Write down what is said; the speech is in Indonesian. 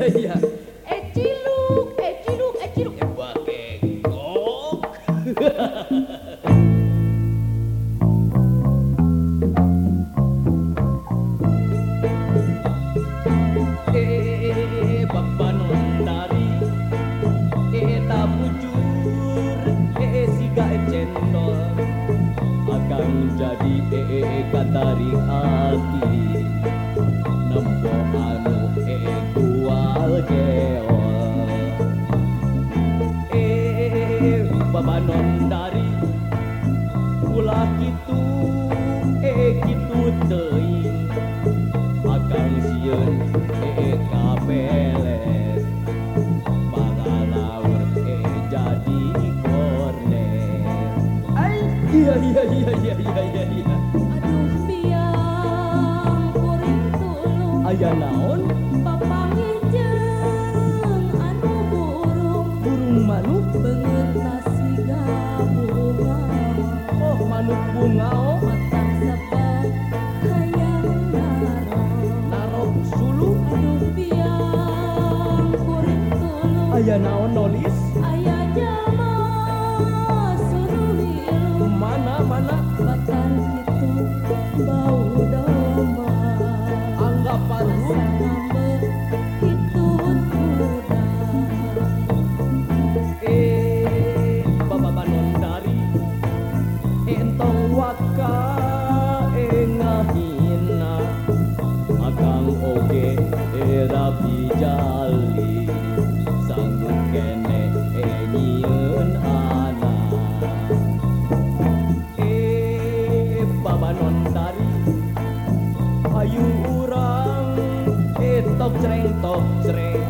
yeah, yeah. babanon dari pula itu eh gitu teing akan sieun eh kapeles. Para laur eh jadi kornet. Ai iya iya iya iya iya iya iya. Aduh biang kuring tulu aya naon? Bapak aya naon nulis? aya jama suruh mana mana? Batan itu bau domba. Anggapan itu kuda eh bapak banon dari entong waka engahina eh, agang oge eh, era bijal jreng to